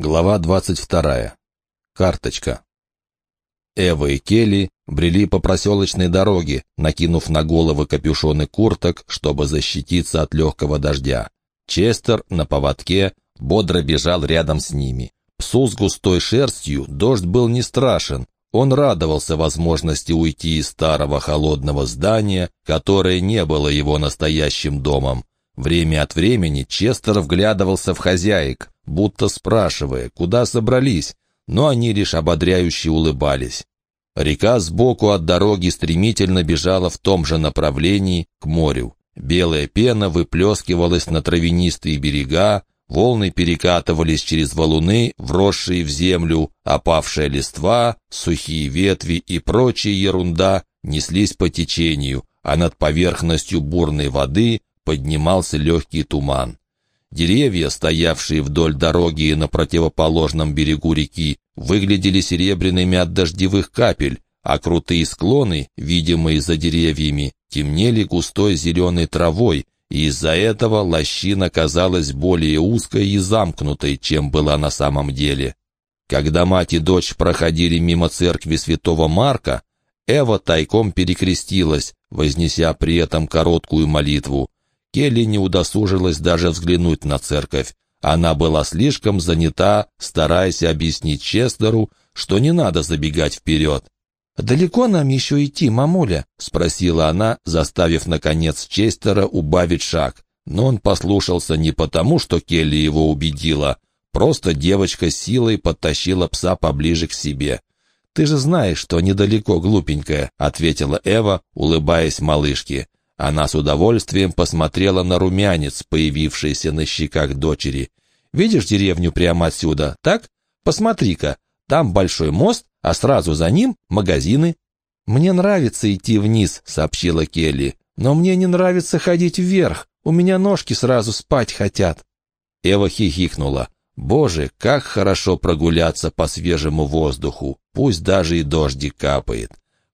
Глава 22. Карточка. Эва и Келли брели по проселочной дороге, накинув на головы капюшоны курток, чтобы защититься от легкого дождя. Честер на поводке бодро бежал рядом с ними. Псу с густой шерстью дождь был не страшен. Он радовался возможности уйти из старого холодного здания, которое не было его настоящим домом. Время от времени Честер вглядывался в хозяек, будто спрашивая, куда собрались, но они лишь ободряюще улыбались. Река сбоку от дороги стремительно бежала в том же направлении, к морю. Белая пена выплескивалась на травянистые берега, волны перекатывались через валуны, вросшие в землю, опавшая листва, сухие ветви и прочая ерунда неслись по течению, а над поверхностью бурной воды поднимался легкий туман. Деревья, стоявшие вдоль дороги на противоположном берегу реки, выглядели серебряными от дождевых капель, а крутые склоны, видимые за деревьями, темнели густой зеленой травой, и из-за этого лощина казалась более узкой и замкнутой, чем была на самом деле. Когда мать и дочь проходили мимо церкви святого Марка, Эва тайком перекрестилась, вознеся при этом короткую молитву. Келли не удосужилась даже взглянуть на церковь. Она была слишком занята, стараясь объяснить Честеру, что не надо забегать вперед. «Далеко нам еще идти, мамуля?» — спросила она, заставив, наконец, Честера убавить шаг. Но он послушался не потому, что Келли его убедила. Просто девочка силой подтащила пса поближе к себе. «Ты же знаешь, что недалеко, глупенькая», — ответила Эва, улыбаясь малышке. Она с удовольствием посмотрела на румянец, появившийся на щеках дочери. «Видишь деревню прямо отсюда, так? Посмотри-ка, там большой мост, а сразу за ним магазины». «Мне нравится идти вниз», — сообщила Келли. «Но мне не нравится ходить вверх. У меня ножки сразу спать хотят». Эва хихикнула. «Боже, как хорошо прогуляться по свежему воздуху, пусть даже и дождик капает.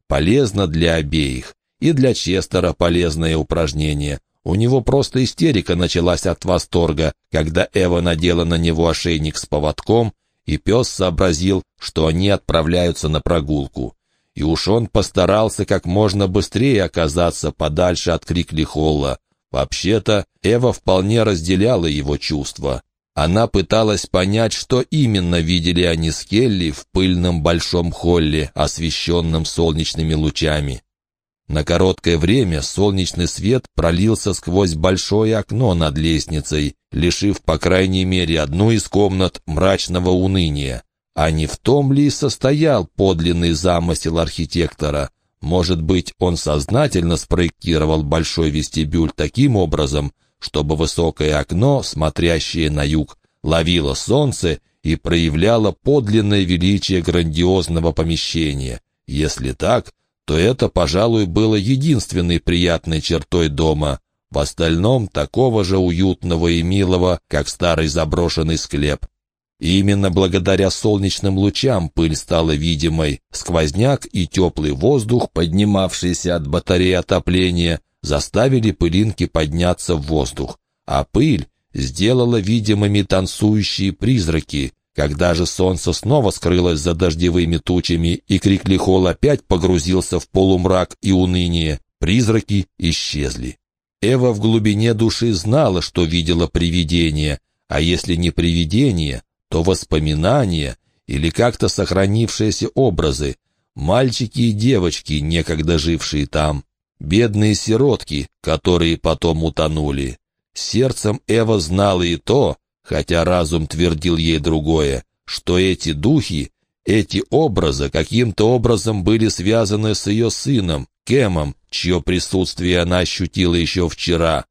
Полезно для обеих. И для Честера полезное упражнение. У него просто истерика началась от восторга, когда Эва надела на него ошейник с поводком, и пес сообразил, что они отправляются на прогулку. И уж он постарался как можно быстрее оказаться подальше от Крикли Холла. Вообще-то, Эва вполне разделяла его чувства. Она пыталась понять, что именно видели они с Келли в пыльном большом холле, освещенном солнечными лучами. На короткое время солнечный свет пролился сквозь большое окно над лестницей, лишив, по крайней мере, одну из комнат мрачного уныния. А не в том ли состоял подлинный замысел архитектора? Может быть, он сознательно спроектировал большой вестибюль таким образом, чтобы высокое окно, смотрящее на юг, ловило солнце и проявляло подлинное величие грандиозного помещения. Если так, то это, пожалуй, было единственной приятной чертой дома. В остальном такого же уютного и милого, как старый заброшенный склеп. И именно благодаря солнечным лучам пыль стала видимой. Сквозняк и теплый воздух, поднимавшийся от батареи отопления, заставили пылинки подняться в воздух. А пыль сделала видимыми танцующие призраки, когда же солнце снова скрылось за дождевыми тучами, и Криклихол опять погрузился в полумрак и уныние, призраки исчезли. Эва в глубине души знала, что видела привидение, а если не привидение, то воспоминания или как-то сохранившиеся образы, мальчики и девочки, некогда жившие там, бедные сиротки, которые потом утонули. Сердцем Эва знала и то, хотя разум твердил ей другое, что эти духи, эти образы каким-то образом были связаны с ее сыном, Кемом, чье присутствие она ощутила еще вчера.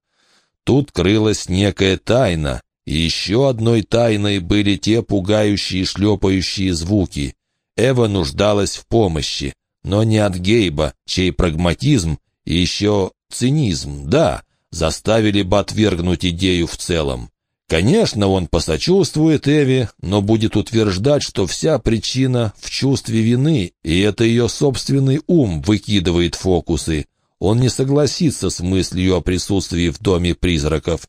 Тут крылась некая тайна, и еще одной тайной были те пугающие шлепающие звуки. Эва нуждалась в помощи, но не от Гейба, чей прагматизм и еще цинизм, да, заставили бы отвергнуть идею в целом. Конечно, он посочувствует Эви, но будет утверждать, что вся причина в чувстве вины, и это ее собственный ум выкидывает фокусы. Он не согласится с мыслью о присутствии в доме призраков.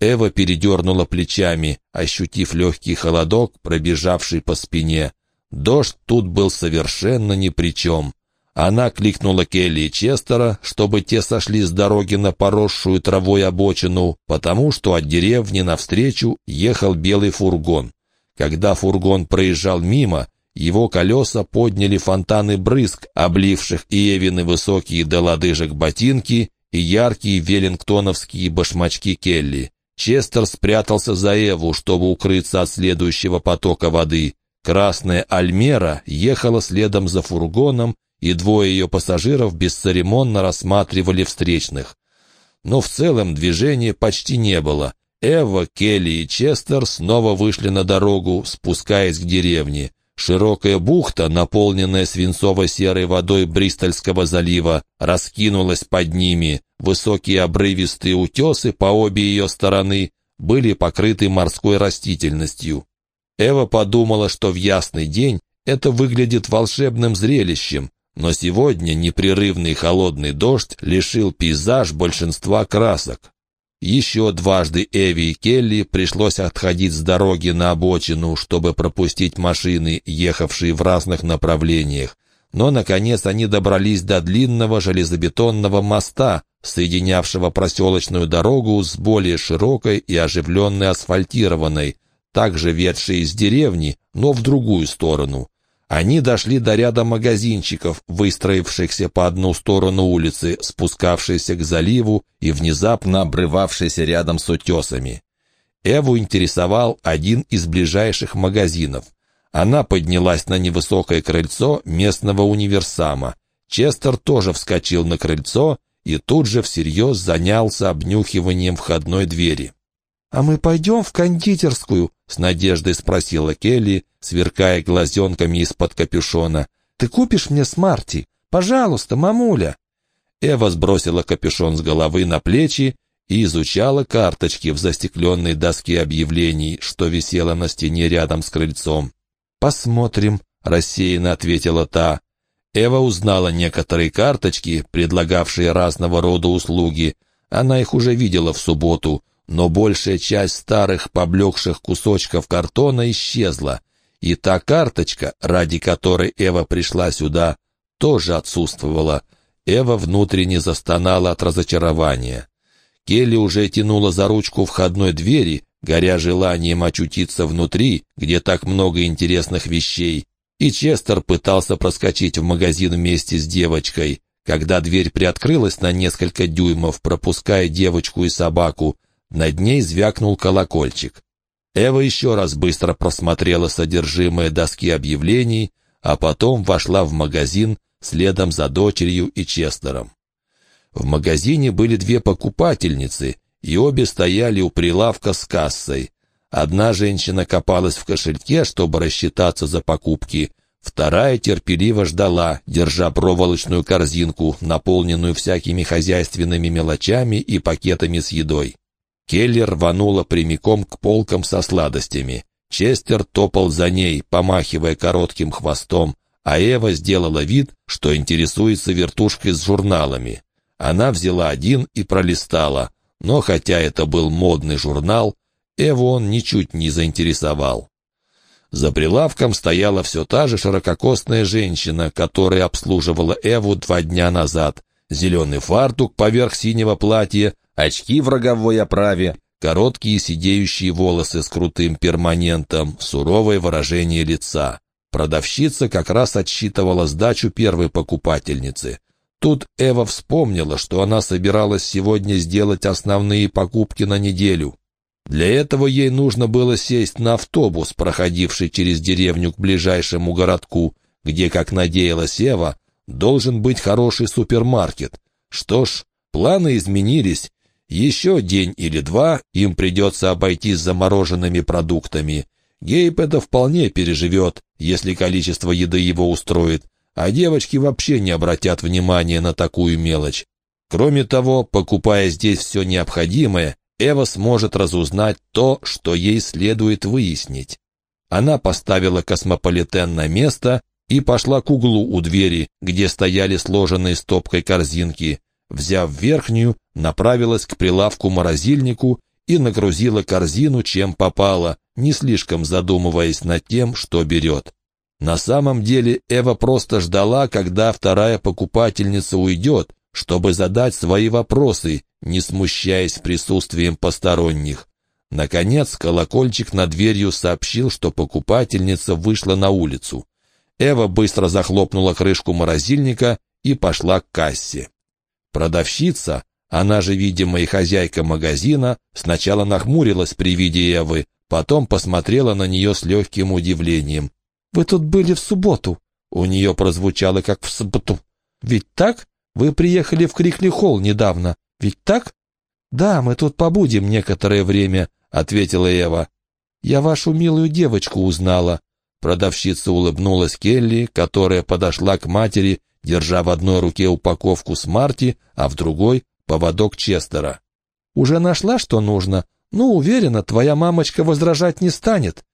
Эва передернула плечами, ощутив легкий холодок, пробежавший по спине. Дождь тут был совершенно ни при чем. Она кликнула Келли и Честера, чтобы те сошли с дороги на поросшую травой обочину, потому что от деревни навстречу ехал белый фургон. Когда фургон проезжал мимо, его колеса подняли фонтаны брызг, обливших и Эвины высокие до лодыжек ботинки, и яркие веллингтоновские башмачки Келли. Честер спрятался за Эву, чтобы укрыться от следующего потока воды. Красная Альмера ехала следом за фургоном, и двое ее пассажиров бесцеремонно рассматривали встречных. Но в целом движения почти не было. Эва, Келли и Честер снова вышли на дорогу, спускаясь к деревне. Широкая бухта, наполненная свинцово-серой водой Бристольского залива, раскинулась под ними. Высокие обрывистые утесы по обе ее стороны были покрыты морской растительностью. Эва подумала, что в ясный день это выглядит волшебным зрелищем, но сегодня непрерывный холодный дождь лишил пейзаж большинства красок. Еще дважды Эви и Келли пришлось отходить с дороги на обочину, чтобы пропустить машины, ехавшие в разных направлениях. Но, наконец, они добрались до длинного железобетонного моста, соединявшего проселочную дорогу с более широкой и оживленной асфальтированной, также ведшей из деревни, но в другую сторону. Они дошли до ряда магазинчиков, выстроившихся по одну сторону улицы, спускавшейся к заливу и внезапно обрывавшейся рядом с утесами. Эву интересовал один из ближайших магазинов. Она поднялась на невысокое крыльцо местного универсама. Честер тоже вскочил на крыльцо и тут же всерьез занялся обнюхиванием входной двери. «А мы пойдем в кондитерскую?» — с надеждой спросила Келли, сверкая глазенками из-под капюшона. «Ты купишь мне смарти? Пожалуйста, мамуля!» Эва сбросила капюшон с головы на плечи и изучала карточки в застекленной доске объявлений, что висела на стене рядом с крыльцом. «Посмотрим», — рассеянно ответила та. Эва узнала некоторые карточки, предлагавшие разного рода услуги. Она их уже видела в субботу — но большая часть старых поблекших кусочков картона исчезла, и та карточка, ради которой Эва пришла сюда, тоже отсутствовала. Эва внутренне застонала от разочарования. Келли уже тянула за ручку входной двери, горя желанием очутиться внутри, где так много интересных вещей, и Честер пытался проскочить в магазин вместе с девочкой. Когда дверь приоткрылась на несколько дюймов, пропуская девочку и собаку, над ней звякнул колокольчик. Эва еще раз быстро просмотрела содержимое доски объявлений, а потом вошла в магазин следом за дочерью и Честером. В магазине были две покупательницы, и обе стояли у прилавка с кассой. Одна женщина копалась в кошельке, чтобы рассчитаться за покупки, вторая терпеливо ждала, держа проволочную корзинку, наполненную всякими хозяйственными мелочами и пакетами с едой. Келли рванула прямиком к полкам со сладостями. Честер топал за ней, помахивая коротким хвостом, а Эва сделала вид, что интересуется вертушкой с журналами. Она взяла один и пролистала, но хотя это был модный журнал, Эву он ничуть не заинтересовал. За прилавком стояла все та же ширококосная женщина, которая обслуживала Эву два дня назад. Зеленый фартук поверх синего платья, очки в роговой оправе, короткие сидеющие волосы с крутым перманентом, суровое выражение лица. Продавщица как раз отсчитывала сдачу первой покупательницы. Тут Эва вспомнила, что она собиралась сегодня сделать основные покупки на неделю. Для этого ей нужно было сесть на автобус, проходивший через деревню к ближайшему городку, где, как надеялась Эва, должен быть хороший супермаркет. Что ж, планы изменились, еще день или два им придется обойтись замороженными продуктами. Гейб это вполне переживет, если количество еды его устроит, а девочки вообще не обратят внимания на такую мелочь. Кроме того, покупая здесь все необходимое, Эва сможет разузнать то, что ей следует выяснить. Она поставила космополитен на место и пошла к углу у двери, где стояли сложенные стопкой корзинки. Взяв верхнюю, направилась к прилавку-морозильнику и нагрузила корзину, чем попало, не слишком задумываясь над тем, что берет. На самом деле Эва просто ждала, когда вторая покупательница уйдет, чтобы задать свои вопросы, не смущаясь присутствием посторонних. Наконец колокольчик над дверью сообщил, что покупательница вышла на улицу. Эва быстро захлопнула крышку морозильника и пошла к кассе. Продавщица, она же, видимо, и хозяйка магазина, сначала нахмурилась при виде Эвы, потом посмотрела на нее с легким удивлением. «Вы тут были в субботу?» У нее прозвучало, как в субботу. «Ведь так? Вы приехали в Крикли-холл недавно. Ведь так?» «Да, мы тут побудем некоторое время», — ответила Эва. «Я вашу милую девочку узнала». Продавщица улыбнулась Келли, которая подошла к матери, держа в одной руке упаковку Смарти, а в другой — поводок Честера. «Уже нашла, что нужно? Ну, уверена, твоя мамочка возражать не станет».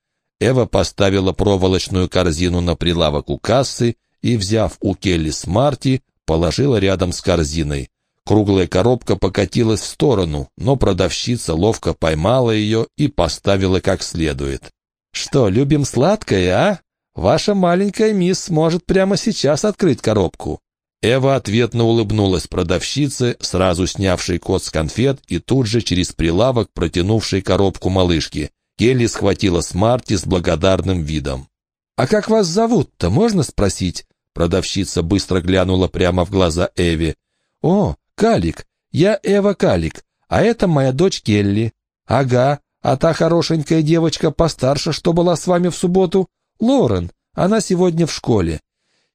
Эва поставила проволочную корзину на прилавок у кассы и, взяв у Келли Смарти, положила рядом с корзиной. Круглая коробка покатилась в сторону, но продавщица ловко поймала ее и поставила как следует. «Что, любим сладкое, а? Ваша маленькая мисс может прямо сейчас открыть коробку». Эва ответно улыбнулась продавщице, сразу снявшей код с конфет и тут же через прилавок протянувшей коробку малышки. Келли схватила Смарти с благодарным видом. «А как вас зовут-то, можно спросить?» Продавщица быстро глянула прямо в глаза Эви. «О, Калик, я Эва Калик, а это моя дочь Келли. Ага, а та хорошенькая девочка постарше, что была с вами в субботу, Лорен, она сегодня в школе.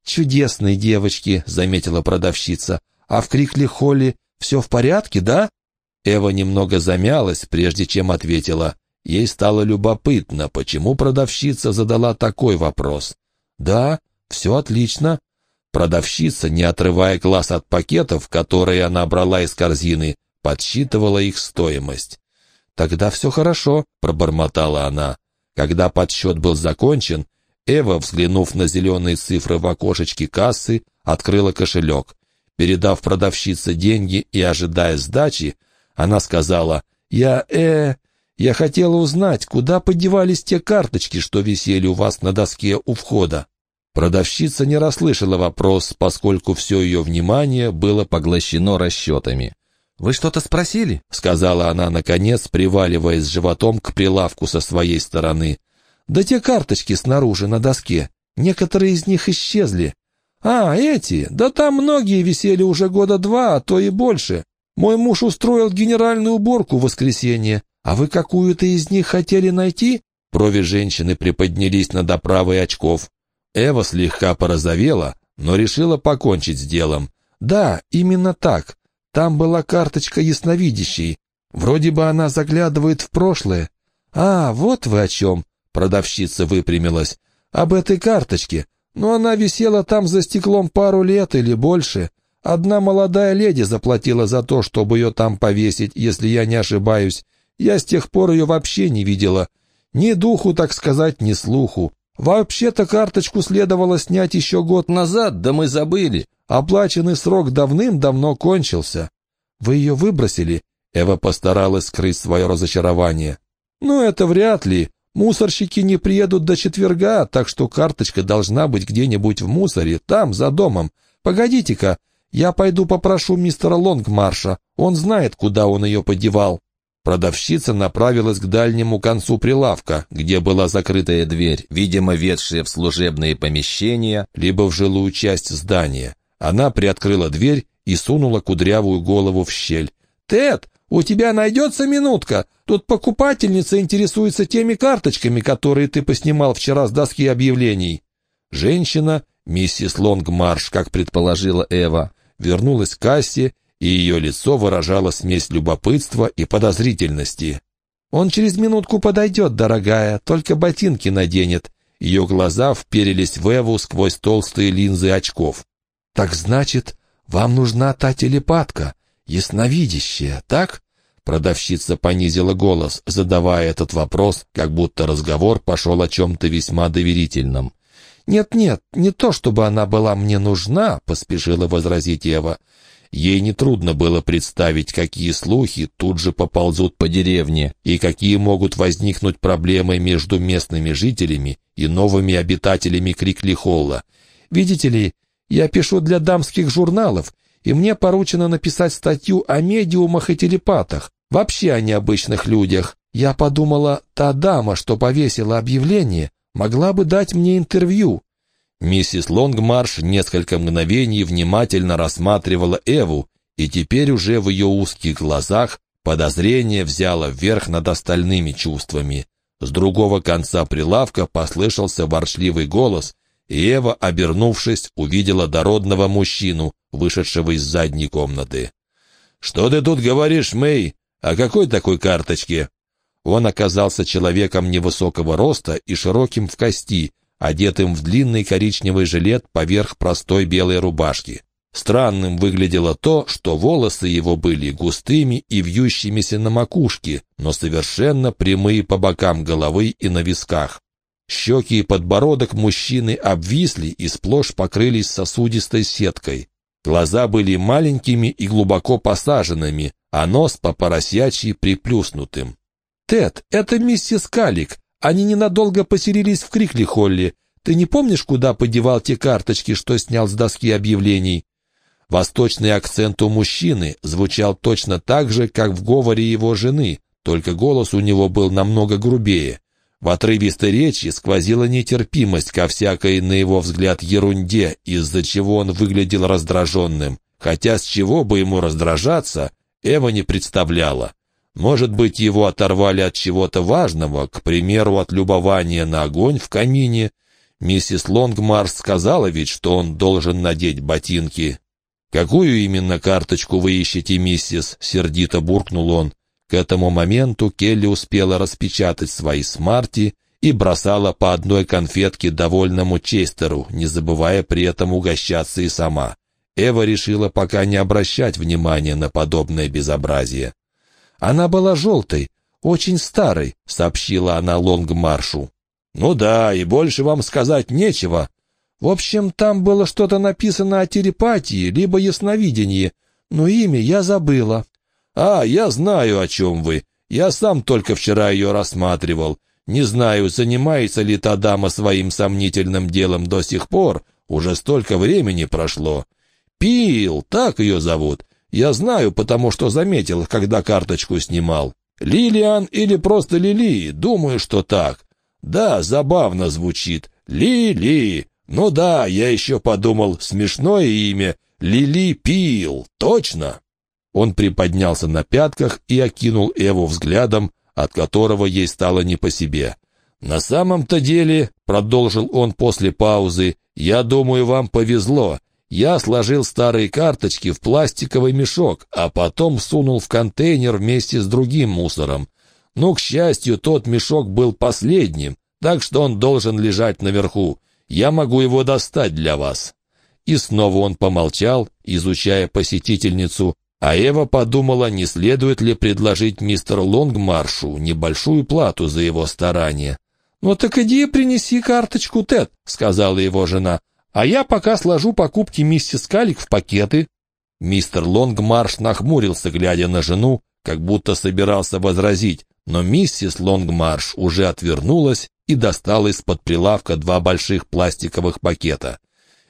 Чудесные девочки, заметила продавщица. А в Крикли-холле все в порядке, да? Эва немного замялась, прежде чем ответила. Ей стало любопытно, почему продавщица задала такой вопрос. «Да, все отлично. Продавщица, не отрывая глаз от пакетов, которые она брала из корзины, подсчитывала их стоимость. «Тогда все хорошо», — пробормотала она. Когда подсчет был закончен, Эва, взглянув на зеленые цифры в окошечке кассы, открыла кошелек. Передав продавщице деньги и ожидая сдачи, она сказала, «Я, э, я хотела узнать, куда подевались те карточки, что висели у вас на доске у входа?» Продавщица не расслышала вопрос, поскольку все ее внимание было поглощено расчетами. «Вы что-то спросили?» — сказала она, наконец, приваливаясь животом к прилавку со своей стороны. «Да те карточки снаружи, на доске. Некоторые из них исчезли». «А, эти? Да там многие висели уже года два, а то и больше. Мой муж устроил генеральную уборку в воскресенье. А вы какую-то из них хотели найти?» Брови женщины приподнялись над оправой очков. Эва слегка порозовела, но решила покончить с делом. «Да, именно так. Там была карточка ясновидящей. Вроде бы она заглядывает в прошлое». «А, вот вы о чем!» — продавщица выпрямилась. «Об этой карточке. Но она висела там за стеклом пару лет или больше. Одна молодая леди заплатила за то, чтобы ее там повесить, если я не ошибаюсь. Я с тех пор ее вообще не видела. Ни духу, так сказать, ни слуху. Вообще-то карточку следовало снять еще год назад, да мы забыли. Оплаченный срок давным-давно кончился. Вы ее выбросили?» Эва постаралась скрыть свое разочарование. «Ну, это вряд ли. Мусорщики не приедут до четверга, так что карточка должна быть где-нибудь в мусоре, там, за домом. Погодите-ка, я пойду попрошу мистера Лонгмарша. Он знает, куда он ее подевал». Продавщица направилась к дальнему концу прилавка, где была закрытая дверь, видимо, ведшая в служебные помещения, либо в жилую часть здания. Она приоткрыла дверь и сунула кудрявую голову в щель. «Тед, у тебя найдется минутка? Тут покупательница интересуется теми карточками, которые ты поснимал вчера с доски объявлений». Женщина, миссис Лонгмарш, как предположила Эва, вернулась к кассе и ее лицо выражало смесь любопытства и подозрительности. «Он через минутку подойдет, дорогая, только ботинки наденет». Ее глаза вперились в Эву сквозь толстые линзы очков. «Так значит, вам нужна та телепатка, ясновидящая, так?» Продавщица понизила голос, задавая этот вопрос, как будто разговор пошел о чем-то весьма доверительном. «Нет-нет, не то, чтобы она была мне нужна», — поспешила возразить Ева. Ей нетрудно было представить, какие слухи тут же поползут по деревне и какие могут возникнуть проблемы между местными жителями и новыми обитателями Крикли-Холла. «Видите ли, я пишу для дамских журналов, и мне поручено написать статью о медиумах и телепатах, вообще о необычных людях. Я подумала, та дама, что повесила объявление, могла бы дать мне интервью. Миссис Лонгмарш несколько мгновений внимательно рассматривала Эву, и теперь уже в ее узких глазах подозрение взяло верх над остальными чувствами. С другого конца прилавка послышался ворчливый голос, и Эва, обернувшись, увидела дородного мужчину, вышедшего из задней комнаты. «Что ты тут говоришь, Мэй? О какой такой карточке?» Он оказался человеком невысокого роста и широким в кости, одетым в длинный коричневый жилет поверх простой белой рубашки. Странным выглядело то, что волосы его были густыми и вьющимися на макушке, но совершенно прямые по бокам головы и на висках. Щеки и подбородок мужчины обвисли и сплошь покрылись сосудистой сеткой. Глаза были маленькими и глубоко посаженными, а нос по поросячьи приплюснутым. «Тед, это миссис Калик. Они ненадолго поселились в Крикли-Холле. Ты не помнишь, куда подевал те карточки, что снял с доски объявлений?» Восточный акцент у мужчины звучал точно так же, как в говоре его жены, только голос у него был намного грубее. В отрывистой речи сквозила нетерпимость ко всякой, на его взгляд, ерунде, из-за чего он выглядел раздраженным. Хотя с чего бы ему раздражаться, Эва не представляла. Может быть, его оторвали от чего-то важного, к примеру, от любования на огонь в камине. Миссис Лонгмарс сказала ведь, что он должен надеть ботинки. «Какую именно карточку вы ищете, миссис?» — сердито буркнул он. К этому моменту Келли успела распечатать свои смарти и бросала по одной конфетке довольному Честеру, не забывая при этом угощаться и сама. Эва решила пока не обращать внимания на подобное безобразие. Она была желтой, очень старой», — сообщила она Лонгмаршу. «Ну да, и больше вам сказать нечего. В общем, там было что-то написано о телепатии, либо ясновидении, но имя я забыла». «А, я знаю, о чем вы. Я сам только вчера ее рассматривал. Не знаю, занимается ли та дама своим сомнительным делом до сих пор. Уже столько времени прошло. Пил, так ее зовут. Я знаю, потому что заметил, когда карточку снимал. Лилиан или просто Лили, думаю, что так. Да, забавно звучит. Лили. Ну да, я еще подумал, смешное имя. Лили Пил. Точно? Он приподнялся на пятках и окинул Эву взглядом, от которого ей стало не по себе. «На самом-то деле», — продолжил он после паузы, — «я думаю, вам повезло. Я сложил старые карточки в пластиковый мешок, а потом сунул в контейнер вместе с другим мусором. Ну, к счастью, тот мешок был последним, так что он должен лежать наверху. Я могу его достать для вас». И снова он помолчал, изучая посетительницу, а Эва подумала, не следует ли предложить мистеру Лонгмаршу небольшую плату за его старания. «Ну так иди принеси карточку, Тед», — сказала его жена. А я пока сложу покупки миссис Калик в пакеты». Мистер Лонгмарш нахмурился, глядя на жену, как будто собирался возразить, но миссис Лонгмарш уже отвернулась и достала из-под прилавка два больших пластиковых пакета.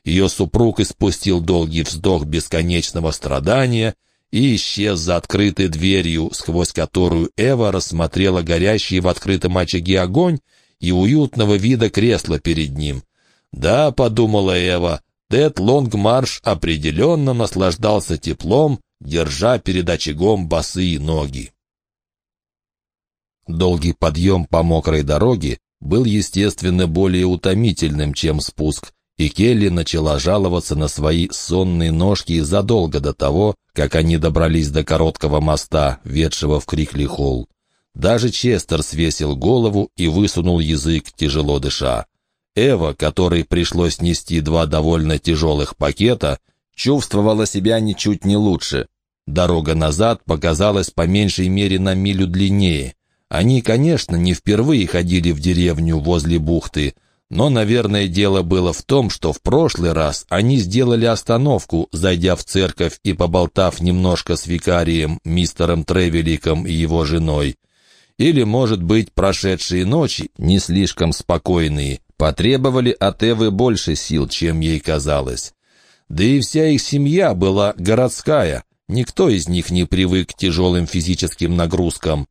Ее супруг испустил долгий вздох бесконечного страдания и исчез за открытой дверью, сквозь которую Эва рассмотрела горящий в открытом очаге огонь и уютного вида кресло перед ним. Да, подумала Эва, Тед Лонгмарш определенно наслаждался теплом, держа перед очагом босые ноги. Долгий подъем по мокрой дороге был, естественно, более утомительным, чем спуск, и Келли начала жаловаться на свои сонные ножки задолго до того, как они добрались до короткого моста, ведшего в Крикли-холл. Даже Честер свесил голову и высунул язык, тяжело дыша. Эва, которой пришлось нести два довольно тяжелых пакета, чувствовала себя ничуть не лучше. Дорога назад показалась по меньшей мере на милю длиннее. Они, конечно, не впервые ходили в деревню возле бухты, Но, наверное, дело было в том, что в прошлый раз они сделали остановку, зайдя в церковь и поболтав немножко с викарием, мистером Тревеликом и его женой. Или, может быть, прошедшие ночи, не слишком спокойные, потребовали от Эвы больше сил, чем ей казалось. Да и вся их семья была городская, никто из них не привык к тяжелым физическим нагрузкам.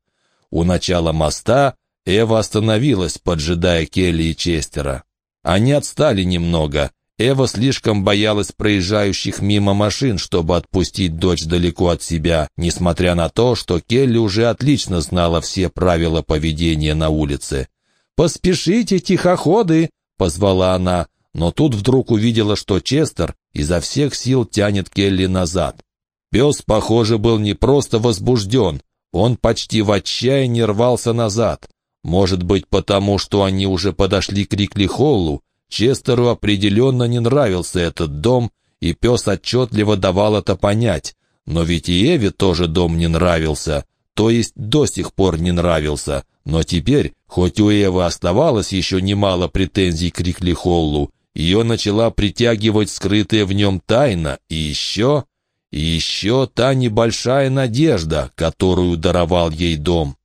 У начала моста Эва остановилась, поджидая Келли и Честера. Они отстали немного. Эва слишком боялась проезжающих мимо машин, чтобы отпустить дочь далеко от себя, несмотря на то, что Келли уже отлично знала все правила поведения на улице. «Поспешите, тихоходы!» — позвала она, но тут вдруг увидела, что Честер изо всех сил тянет Келли назад. Пес, похоже, был не просто возбужден, он почти в отчаянии рвался назад. Может быть, потому что они уже подошли к Рикли-Холлу, Честеру определенно не нравился этот дом, и пес отчетливо давал это понять. Но ведь и Эве тоже дом не нравился, то есть до сих пор не нравился. Но теперь, хоть у Эвы оставалось еще немало претензий к Рикли-Холлу, ее начала притягивать скрытая в нем тайна, и еще... И еще та небольшая надежда, которую даровал ей дом.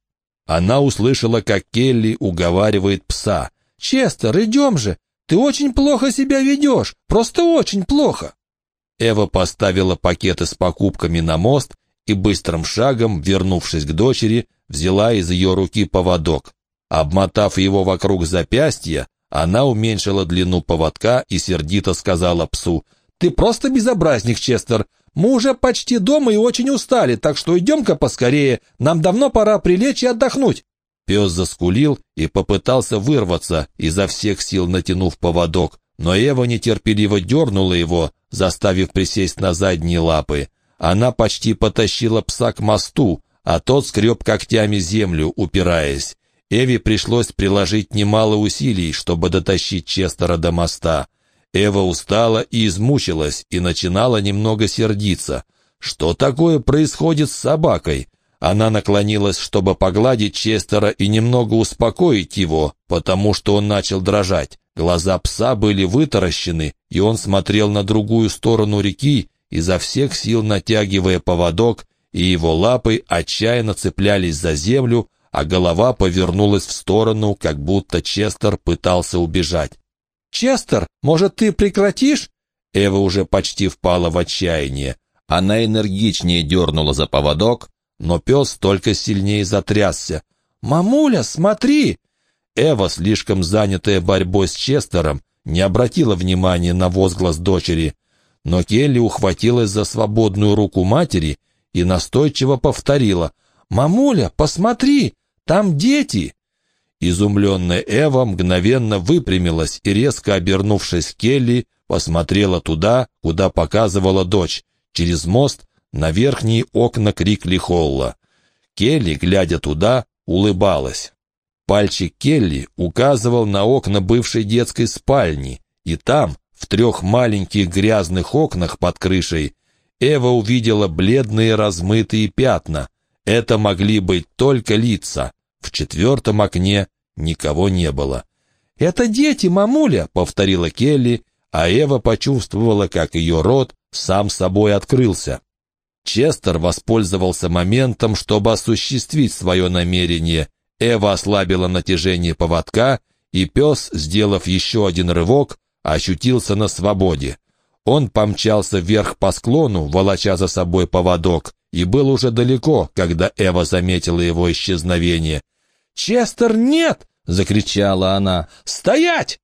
Она услышала, как Келли уговаривает пса. «Честер, идем же! Ты очень плохо себя ведешь! Просто очень плохо!» Эва поставила пакеты с покупками на мост и быстрым шагом, вернувшись к дочери, взяла из ее руки поводок. Обмотав его вокруг запястья, она уменьшила длину поводка и сердито сказала псу, «Ты просто безобразник, Честер! Мы уже почти дома и очень устали, так что идем-ка поскорее. Нам давно пора прилечь и отдохнуть». Пес заскулил и попытался вырваться, изо всех сил натянув поводок, но Эва нетерпеливо дернула его, заставив присесть на задние лапы. Она почти потащила пса к мосту, а тот скреб когтями землю, упираясь. Эве пришлось приложить немало усилий, чтобы дотащить Честера до моста. Эва устала и измучилась, и начинала немного сердиться. Что такое происходит с собакой? Она наклонилась, чтобы погладить Честера и немного успокоить его, потому что он начал дрожать. Глаза пса были вытаращены, и он смотрел на другую сторону реки, изо всех сил натягивая поводок, и его лапы отчаянно цеплялись за землю, а голова повернулась в сторону, как будто Честер пытался убежать. «Честер, может, ты прекратишь?» Эва уже почти впала в отчаяние. Она энергичнее дернула за поводок, но пес только сильнее затрясся. «Мамуля, смотри!» Эва, слишком занятая борьбой с Честером, не обратила внимания на возглас дочери, но Келли ухватилась за свободную руку матери и настойчиво повторила «Мамуля, посмотри, там дети!» Изумленная Эва мгновенно выпрямилась и, резко обернувшись к Келли, посмотрела туда, куда показывала дочь, через мост на верхние окна Крикли Холла. Келли, глядя туда, улыбалась. Пальчик Келли указывал на окна бывшей детской спальни, и там, в трех маленьких грязных окнах под крышей, Эва увидела бледные размытые пятна. Это могли быть только лица. В четвертом окне никого не было. «Это дети, мамуля!» — повторила Келли, а Эва почувствовала, как ее рот сам собой открылся. Честер воспользовался моментом, чтобы осуществить свое намерение. Эва ослабила натяжение поводка, и пес, сделав еще один рывок, ощутился на свободе. Он помчался вверх по склону, волоча за собой поводок, и был уже далеко, когда Эва заметила его исчезновение. «Честер, нет!» — закричала она. «Стоять!»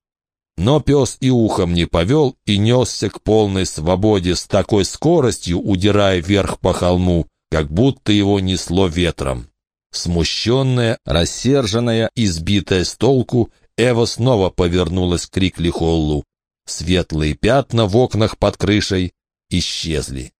Но пес и ухом не повел и несся к полной свободе с такой скоростью, удирая вверх по холму, как будто его несло ветром. Смущенная, рассерженная, избитая с толку, Эва снова повернулась к Крикли Холлу. Светлые пятна в окнах под крышей исчезли.